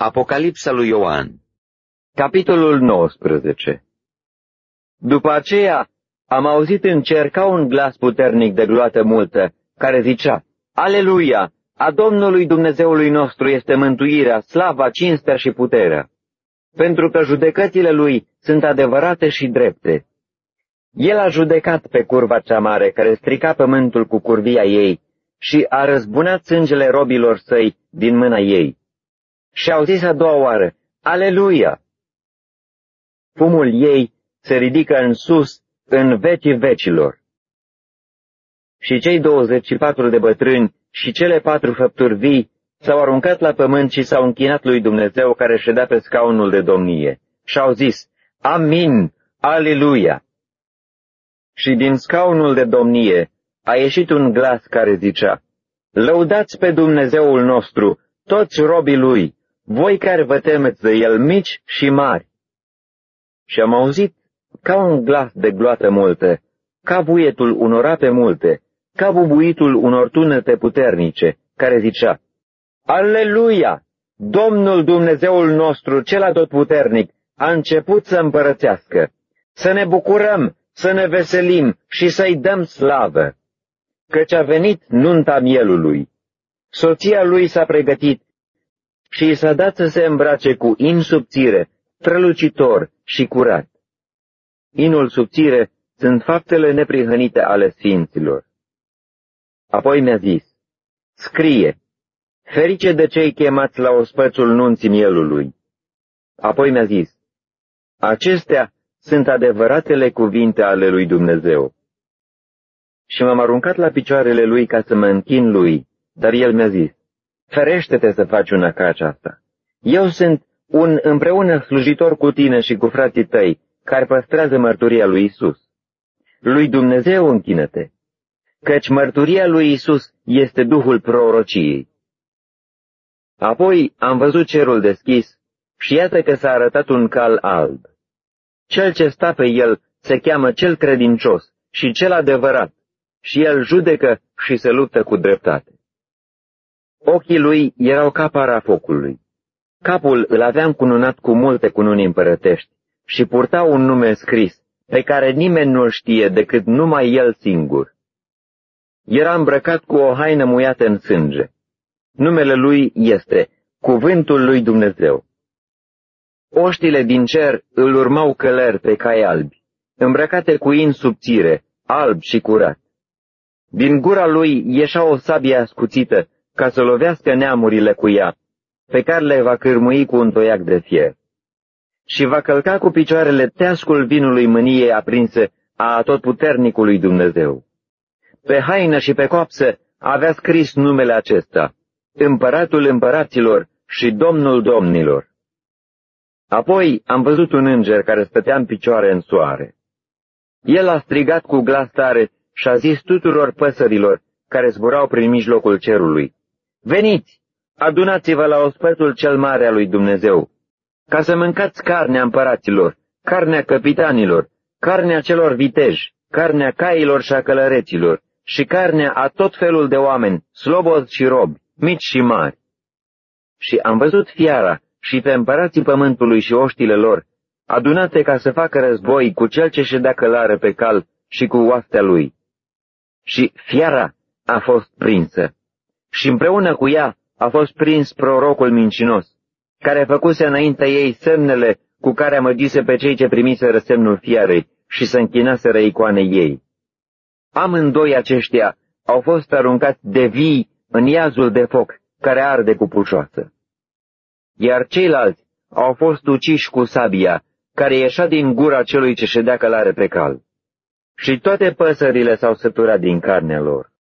Apocalipsa lui Ioan Capitolul 19 După aceea am auzit în cer ca un glas puternic de gloată multă, care zicea, Aleluia! A Domnului Dumnezeului nostru este mântuirea, slava, cinstea și puterea, pentru că judecățile lui sunt adevărate și drepte. El a judecat pe curva cea mare care strica pământul cu curvia ei și a răzbunat sângele robilor săi din mâna ei. Și au zis a doua oară, Aleluia! Fumul ei se ridică în sus în vecii vecilor. Și cei 24 de bătrâni și cele patru făpturi vii s-au aruncat la pământ și s-au închinat lui Dumnezeu care ședea pe scaunul de domnie și au zis, Amin, Aleluia! Și din scaunul de domnie a ieșit un glas care zicea, Lăudați pe Dumnezeul nostru, toți robii lui, voi care vă temeți de el mici și mari. Și am auzit ca un glas de gloată multe, ca buietul unor ape multe, ca bubuitul unor tunete puternice, care zicea, Aleluia! Domnul Dumnezeul nostru, cel atotputernic, a început să împărățească. Să ne bucurăm, să ne veselim și să-i dăm slavă. Căci a venit nunta mielului. Soția lui s-a pregătit și i s-a dat să se îmbrace cu in subțire, strălucitor și curat. Inul subțire sunt faptele neprihănite ale sfinților. Apoi mi-a zis, scrie, ferice de cei chemați la ospățul nunții mielului. Apoi mi-a zis, acestea sunt adevăratele cuvinte ale lui Dumnezeu. Și m-am aruncat la picioarele lui ca să mă închin lui, dar el mi-a zis, ferește-te să faci una ca aceasta. Eu sunt un împreună slujitor cu tine și cu frații tăi, care păstrează mărturia lui Isus. Lui Dumnezeu închină-te, căci mărturia lui Isus este Duhul prorociei. Apoi am văzut cerul deschis și iată că s-a arătat un cal alb. Cel ce sta pe el se cheamă cel credincios și cel adevărat, și el judecă și se luptă cu dreptate. Ochii lui erau ca para focului. Capul îl aveam cununat cu multe cununi împărătești și purta un nume scris, pe care nimeni nu-l știe decât numai el singur. Era îmbrăcat cu o haină muiată în sânge. Numele lui este Cuvântul lui Dumnezeu. Oștile din cer îl urmau călări pe cai albi, îmbrăcate cu in subțire, alb și curat. Din gura lui ieșea o sabie ascuțită ca să lovească neamurile cu ea, pe care le va cârmui cu un toiac de fier. Și va călca cu picioarele teascul vinului mâniei aprinse a atotputernicului Dumnezeu. Pe haină și pe coapsă avea scris numele acesta, Împăratul împăraților și Domnul domnilor. Apoi am văzut un înger care stătea în picioare în soare. El a strigat cu glas tare și a zis tuturor păsărilor care zburau prin mijlocul cerului, Veniți, adunați-vă la ospătul cel mare al lui Dumnezeu, ca să mâncați carnea împăraților, carnea capitanilor, carnea celor viteji, carnea cailor și a călăreților și carnea a tot felul de oameni, slobozi și robi, mici și mari. Și am văzut fiara și pe împărații pământului și oștile lor, adunate ca să facă război cu cel ce ședea călare pe cal și cu oastea lui. Și fiara a fost prinsă. Și împreună cu ea a fost prins prorocul mincinos, care făcuse înaintea ei semnele cu care amăgise pe cei ce primiseră semnul fiarei și să închinaseră icoanei ei. Amândoi aceștia au fost aruncați de vii în iazul de foc care arde cu pușoasă. Iar ceilalți au fost uciși cu sabia, care ieșea din gura celui ce ședea călare pe cal. Și toate păsările s-au săturat din carnea lor.